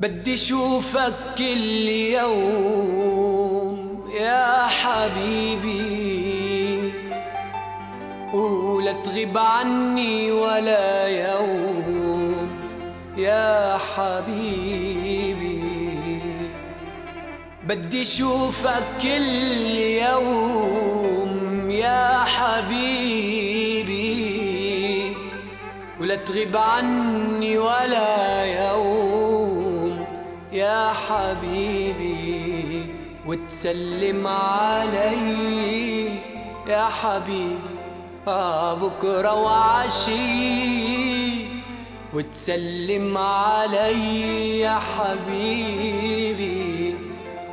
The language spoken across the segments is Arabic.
بدي أشوفك كل يوم يا حبيبي. ولا تغيب عني ولا يوم يا حبيبي. بدي أشوفك كل يوم يا حبيبي. ولا تغيب عني ولا يوم يا حبيبي وتسلم علي. يا حبيبي آه بكرة وعشي. وتسلم علي يا حبيبي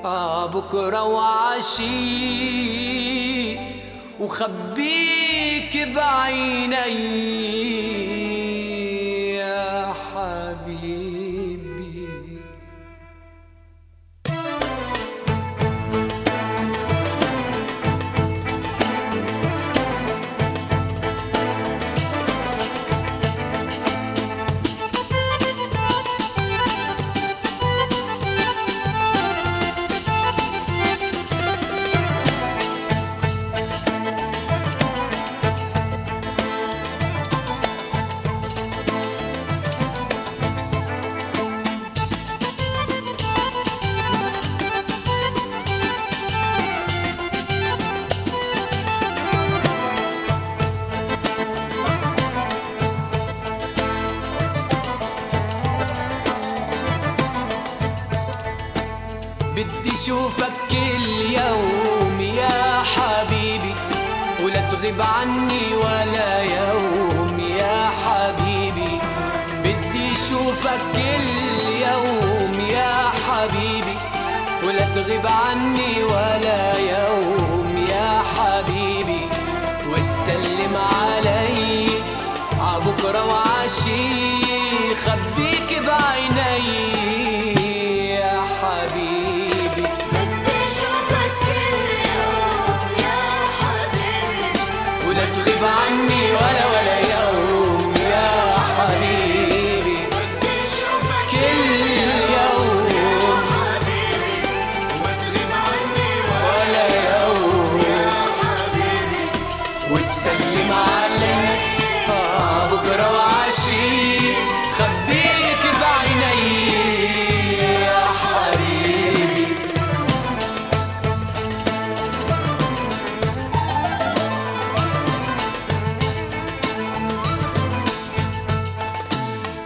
آه بكرة وعشي. وخبيك بعيني. بدي أشوفك كل يوم يا حبيبي ولا تغيب عني ولا يوم يا حبيبي. بدي أشوفك كل يوم يا حبيبي ولا تغيب عني ولا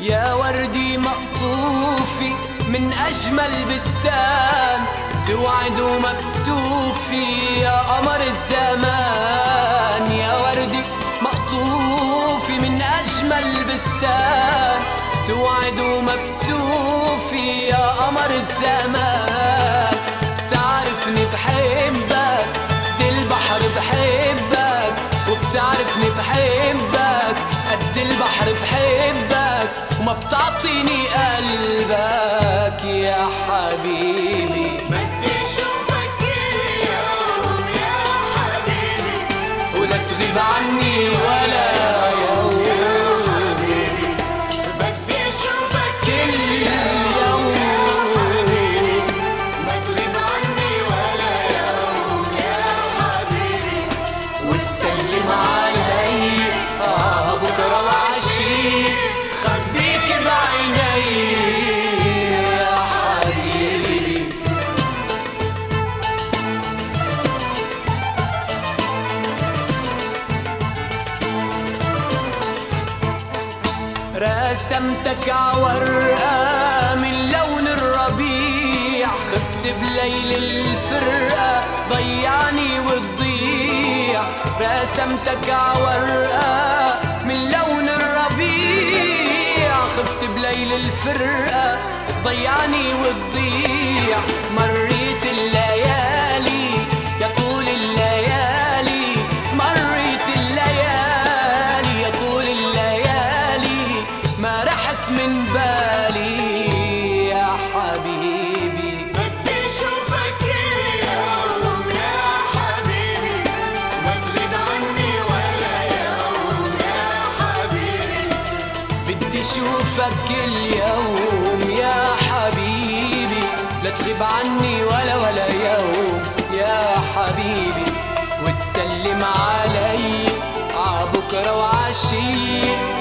يا وردي مقطوفي من أجمل بستان توعد ومكتوفي يا قمر الزمان. يا وردي مقطوفي من أجمل بستان توعد ومكتوفي يا قمر الزمان. ولا رسمتك عورقة من لون الربيع. خفت بليل الفرقة ضيعني وتضيع رسمتك عورقة من لون الربيع. خفت بليل الفرقة ضيعني وتضيع مريت لا تغيب عني ولا ولا يوم يا حبيبي وتسلم علي عبكرة بعيني